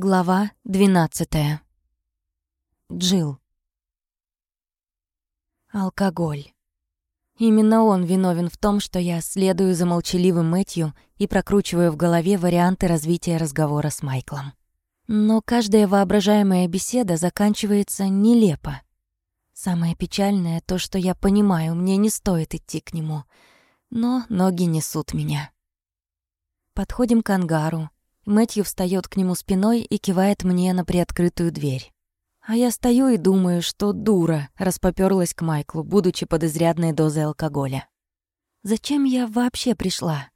Глава 12. Джил. Алкоголь. Именно он виновен в том, что я следую за молчаливым Мэтью и прокручиваю в голове варианты развития разговора с Майклом. Но каждая воображаемая беседа заканчивается нелепо. Самое печальное то, что я понимаю, мне не стоит идти к нему, но ноги несут меня. Подходим к ангару, Мэтью встает к нему спиной и кивает мне на приоткрытую дверь. А я стою и думаю, что дура распопёрлась к Майклу, будучи под изрядной дозой алкоголя. Зачем я вообще пришла?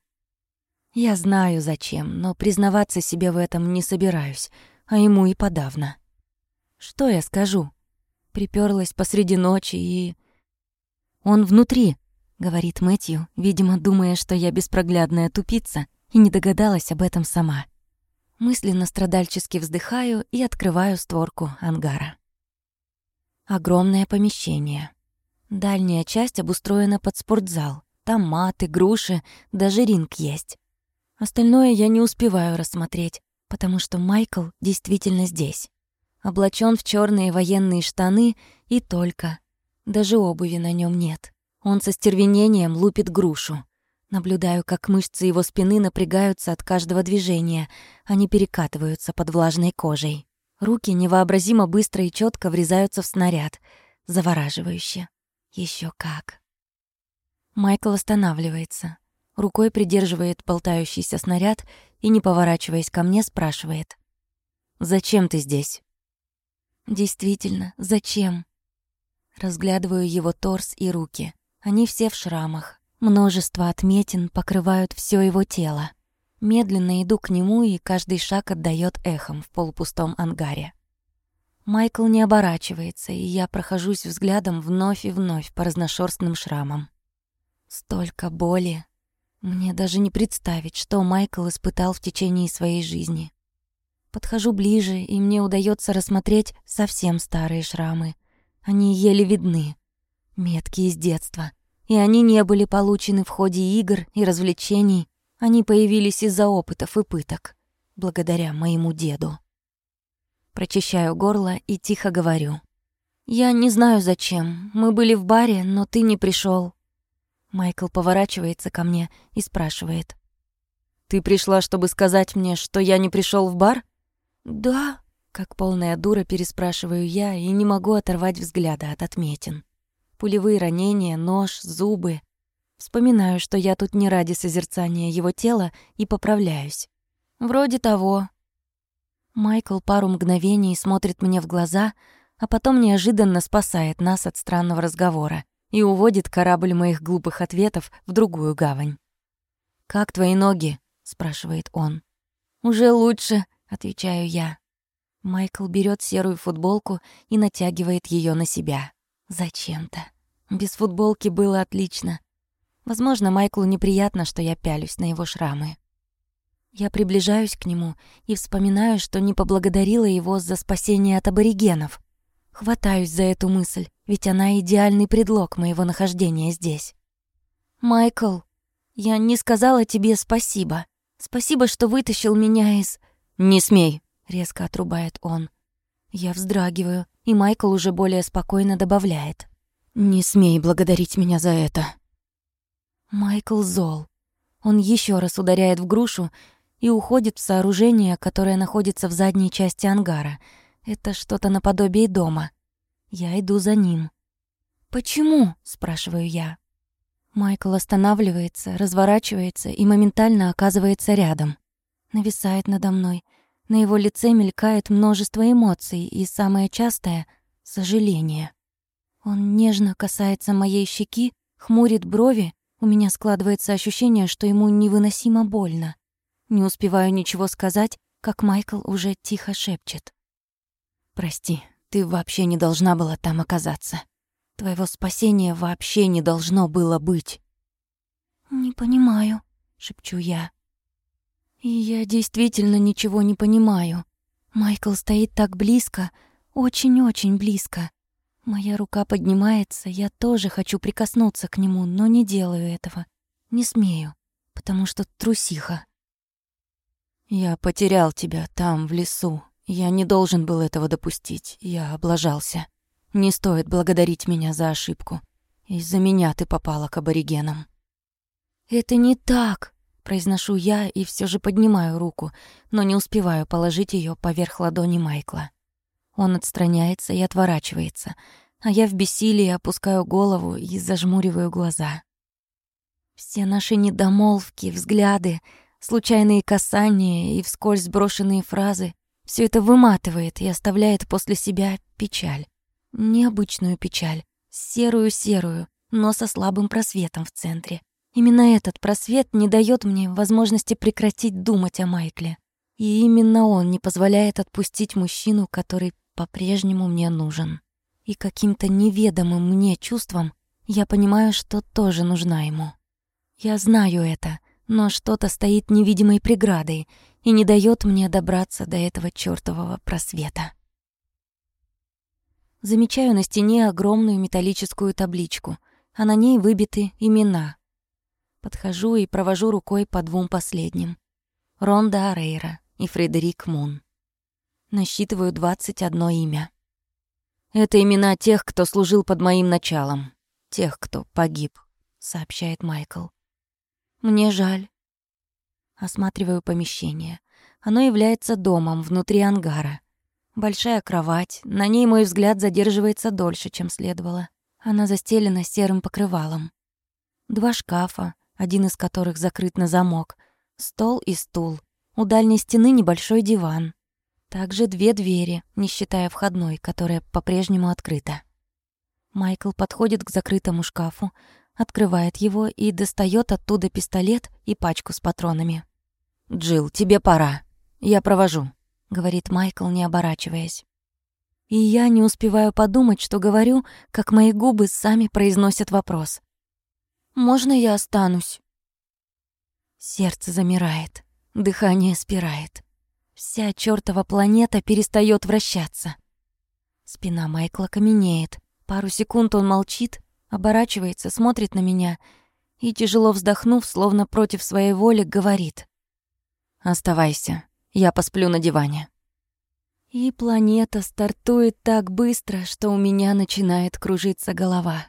Я знаю зачем, но признаваться себе в этом не собираюсь, а ему и подавно. Что я скажу? Приперлась посреди ночи и... «Он внутри», — говорит Мэтью, видимо, думая, что я беспроглядная тупица, и не догадалась об этом сама. Мысленно страдальчески вздыхаю и открываю створку ангара. Огромное помещение. Дальняя часть обустроена под спортзал. Там маты, груши, даже ринг есть. Остальное я не успеваю рассмотреть, потому что Майкл действительно здесь. Облачен в черные военные штаны и только. Даже обуви на нем нет. Он со стервенением лупит грушу. Наблюдаю, как мышцы его спины напрягаются от каждого движения, они перекатываются под влажной кожей. Руки невообразимо быстро и четко врезаются в снаряд. Завораживающе. Еще как. Майкл останавливается. Рукой придерживает болтающийся снаряд и, не поворачиваясь ко мне, спрашивает. «Зачем ты здесь?» «Действительно, зачем?» Разглядываю его торс и руки. Они все в шрамах. Множество отметин покрывают все его тело. Медленно иду к нему, и каждый шаг отдает эхом в полупустом ангаре. Майкл не оборачивается, и я прохожусь взглядом вновь и вновь по разношерстным шрамам. Столько боли. Мне даже не представить, что Майкл испытал в течение своей жизни. Подхожу ближе, и мне удается рассмотреть совсем старые шрамы. Они еле видны. Метки из детства — и они не были получены в ходе игр и развлечений, они появились из-за опытов и пыток, благодаря моему деду. Прочищаю горло и тихо говорю. «Я не знаю, зачем. Мы были в баре, но ты не пришел. Майкл поворачивается ко мне и спрашивает. «Ты пришла, чтобы сказать мне, что я не пришел в бар?» «Да», — как полная дура переспрашиваю я и не могу оторвать взгляда от отметин пулевые ранения, нож, зубы. Вспоминаю, что я тут не ради созерцания его тела и поправляюсь. Вроде того. Майкл пару мгновений смотрит мне в глаза, а потом неожиданно спасает нас от странного разговора и уводит корабль моих глупых ответов в другую гавань. «Как твои ноги?» — спрашивает он. «Уже лучше», — отвечаю я. Майкл берет серую футболку и натягивает ее на себя. Зачем-то. Без футболки было отлично. Возможно, Майклу неприятно, что я пялюсь на его шрамы. Я приближаюсь к нему и вспоминаю, что не поблагодарила его за спасение от аборигенов. Хватаюсь за эту мысль, ведь она идеальный предлог моего нахождения здесь. «Майкл, я не сказала тебе спасибо. Спасибо, что вытащил меня из...» «Не смей!» — резко отрубает он. Я вздрагиваю, и Майкл уже более спокойно добавляет. «Не смей благодарить меня за это». Майкл зол. Он еще раз ударяет в грушу и уходит в сооружение, которое находится в задней части ангара. Это что-то наподобие дома. Я иду за ним. «Почему?» — спрашиваю я. Майкл останавливается, разворачивается и моментально оказывается рядом. Нависает надо мной — на его лице мелькает множество эмоций, и самое частое — сожаление. Он нежно касается моей щеки, хмурит брови, у меня складывается ощущение, что ему невыносимо больно. Не успеваю ничего сказать, как Майкл уже тихо шепчет. «Прости, ты вообще не должна была там оказаться. Твоего спасения вообще не должно было быть». «Не понимаю», — шепчу я. И я действительно ничего не понимаю. Майкл стоит так близко, очень-очень близко. Моя рука поднимается, я тоже хочу прикоснуться к нему, но не делаю этого. Не смею, потому что трусиха. «Я потерял тебя там, в лесу», Я не должен был этого допустить. Я облажался. Не стоит благодарить меня за ошибку. Из-за меня ты попала к аборигенам. Это не так, произношу я и все же поднимаю руку, но не успеваю положить ее поверх ладони Майкла. Он отстраняется и отворачивается, а я в бессилии опускаю голову и зажмуриваю глаза. Все наши недомолвки, взгляды, случайные касания и вскользь брошенные фразы — все это выматывает и оставляет после себя печаль. Необычную печаль, серую-серую, но со слабым просветом в центре. Именно этот просвет не дает мне возможности прекратить думать о Майкле. И именно он не позволяет отпустить мужчину, который по-прежнему мне нужен. И каким-то неведомым мне чувством я понимаю, что тоже нужна ему. Я знаю это, но что-то стоит невидимой преградой и не дает мне добраться до этого чёртового просвета. Замечаю на стене огромную металлическую табличку, а на ней выбиты имена. Подхожу и провожу рукой по двум последним. Ронда Арейра и Фредерик Мун. Насчитываю 21 имя. Это имена тех, кто служил под моим началом, тех, кто погиб, сообщает Майкл. Мне жаль. Осматриваю помещение. Оно является домом внутри ангара. Большая кровать, на ней мой взгляд задерживается дольше, чем следовало. Она застелена серым покрывалом. Два шкафа, один из которых закрыт на замок, стол и стул. У дальней стены небольшой диван. Также две двери, не считая входной, которая по-прежнему открыта. Майкл подходит к закрытому шкафу, открывает его и достает оттуда пистолет и пачку с патронами. Джилл, тебе пора. Я провожу говорит Майкл, не оборачиваясь. И я не успеваю подумать, что говорю, как мои губы сами произносят вопрос. «Можно я останусь?» Сердце замирает, дыхание спирает. Вся чёртова планета перестаёт вращаться. Спина Майкла каменеет. Пару секунд он молчит, оборачивается, смотрит на меня и, тяжело вздохнув, словно против своей воли, говорит. «Оставайся, я посплю на диване. И планета стартует так быстро, что у меня начинает кружиться голова.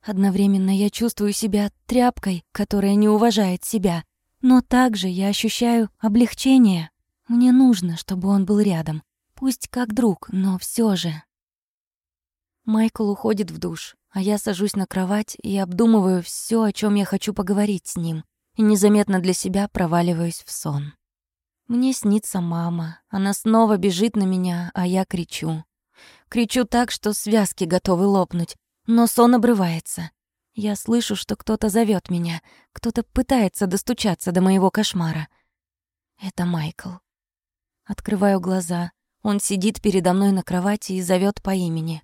Одновременно я чувствую себя тряпкой, которая не уважает себя, но также я ощущаю облегчение. Мне нужно, чтобы он был рядом. Пусть как друг, но все же. Майкл уходит в душ, а я сажусь на кровать и обдумываю все, о чем я хочу поговорить с ним, и незаметно для себя проваливаюсь в сон. Мне снится мама. Она снова бежит на меня, а я кричу. Кричу так, что связки готовы лопнуть, но сон обрывается. Я слышу, что кто-то зовет меня, кто-то пытается достучаться до моего кошмара. Это Майкл. Открываю глаза. Он сидит передо мной на кровати и зовет по имени.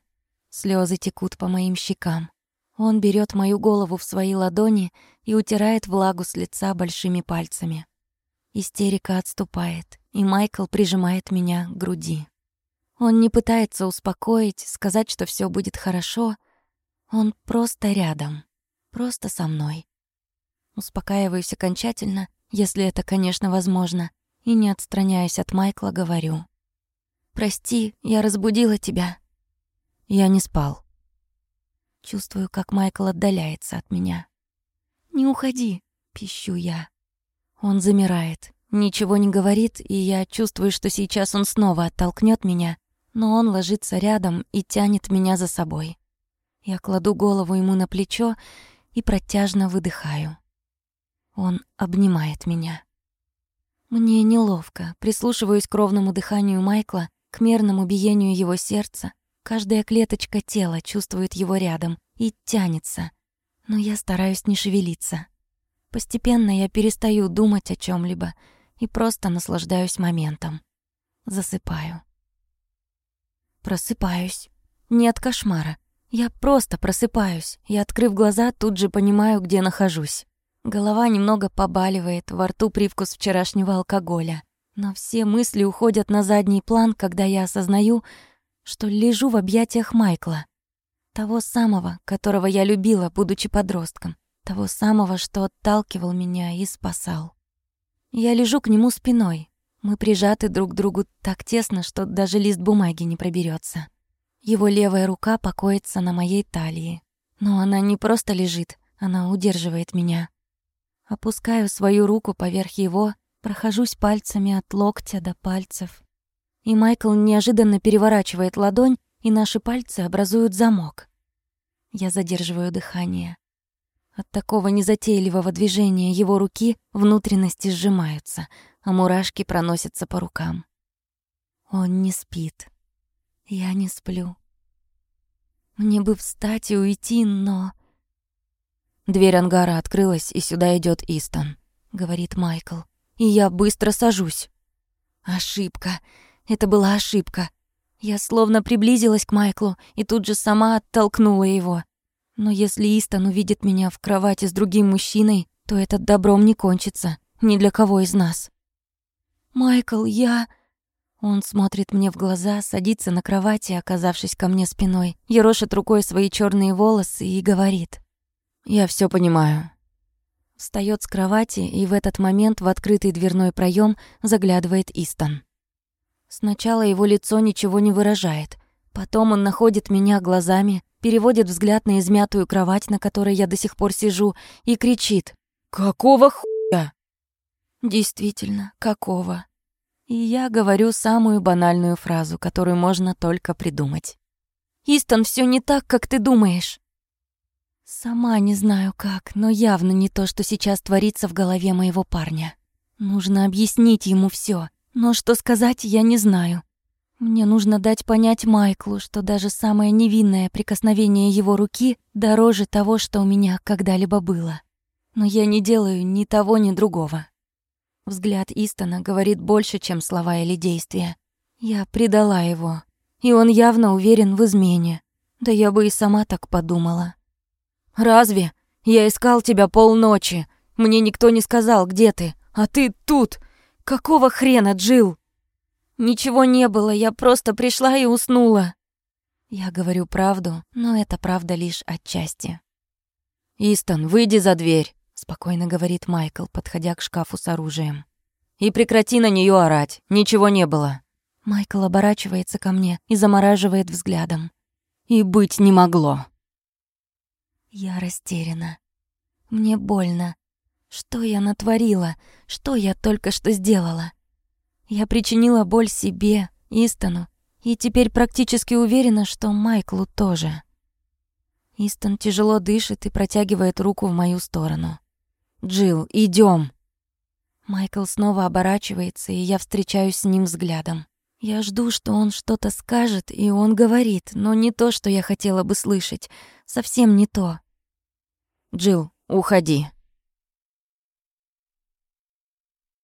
Слезы текут по моим щекам. Он берет мою голову в свои ладони и утирает влагу с лица большими пальцами. Истерика отступает, и Майкл прижимает меня к груди. Он не пытается успокоить, сказать, что все будет хорошо. Он просто рядом, просто со мной. Успокаиваюсь окончательно, если это, конечно, возможно, и, не отстраняясь от Майкла, говорю. «Прости, я разбудила тебя». Я не спал. Чувствую, как Майкл отдаляется от меня. «Не уходи», — пищу я. Он замирает, ничего не говорит, и я чувствую, что сейчас он снова оттолкнет меня, но он ложится рядом и тянет меня за собой. Я кладу голову ему на плечо и протяжно выдыхаю. Он обнимает меня. Мне неловко, прислушиваюсь к ровному дыханию Майкла, к мерному биению его сердца. Каждая клеточка тела чувствует его рядом и тянется, но я стараюсь не шевелиться. Постепенно я перестаю думать о чем либо и просто наслаждаюсь моментом. Засыпаю. Просыпаюсь. Не от кошмара. Я просто просыпаюсь и, открыв глаза, тут же понимаю, где нахожусь. Голова немного побаливает, во рту привкус вчерашнего алкоголя. Но все мысли уходят на задний план, когда я осознаю, что лежу в объятиях Майкла. Того самого, которого я любила, будучи подростком. Того самого, что отталкивал меня и спасал. Я лежу к нему спиной. Мы прижаты друг к другу так тесно, что даже лист бумаги не проберется. Его левая рука покоится на моей талии. Но она не просто лежит, она удерживает меня. Опускаю свою руку поверх его, прохожусь пальцами от локтя до пальцев. И Майкл неожиданно переворачивает ладонь, и наши пальцы образуют замок. Я задерживаю дыхание. От такого незатейливого движения его руки внутренности сжимаются, а мурашки проносятся по рукам. Он не спит. Я не сплю. Мне бы встать и уйти, но... Дверь ангара открылась, и сюда идет Истон, говорит Майкл. И я быстро сажусь. Ошибка. Это была ошибка. Я словно приблизилась к Майклу и тут же сама оттолкнула его. Но если Истон увидит меня в кровати с другим мужчиной, то этот добром не кончится. Ни для кого из нас. «Майкл, я...» Он смотрит мне в глаза, садится на кровати, оказавшись ко мне спиной, ерошит рукой свои черные волосы и говорит. «Я все понимаю». Встает с кровати, и в этот момент в открытый дверной проем заглядывает Истон. Сначала его лицо ничего не выражает. Потом он находит меня глазами, переводит взгляд на измятую кровать, на которой я до сих пор сижу, и кричит. «Какого хуя?» Действительно, какого? И я говорю самую банальную фразу, которую можно только придумать. «Истон, все не так, как ты думаешь». Сама не знаю как, но явно не то, что сейчас творится в голове моего парня. Нужно объяснить ему все, но что сказать я не знаю. Мне нужно дать понять Майклу, что даже самое невинное прикосновение его руки дороже того, что у меня когда-либо было. Но я не делаю ни того, ни другого. Взгляд Истона говорит больше, чем слова или действия. Я предала его, и он явно уверен в измене. Да я бы и сама так подумала. «Разве? Я искал тебя полночи. Мне никто не сказал, где ты, а ты тут. Какого хрена, Джил? «Ничего не было, я просто пришла и уснула». Я говорю правду, но это правда лишь отчасти. «Истон, выйди за дверь спокойно говорит Майкл, подходя к шкафу с оружием. И прекрати на нее орать. Ничего не было. Майкл оборачивается ко мне и замораживает взглядом. И быть не могло. Я растеряна. Мне больно. Что я натворила? Что я только что сделала? Я причинила боль себе, Истону, и теперь практически уверена, что Майклу тоже. Истон тяжело дышит и протягивает руку в мою сторону. Джил, идем. Майкл снова оборачивается, и я встречаюсь с ним взглядом. Я жду, что он что-то скажет, и он говорит, но не то, что я хотела бы слышать. Совсем не то. Джил, уходи.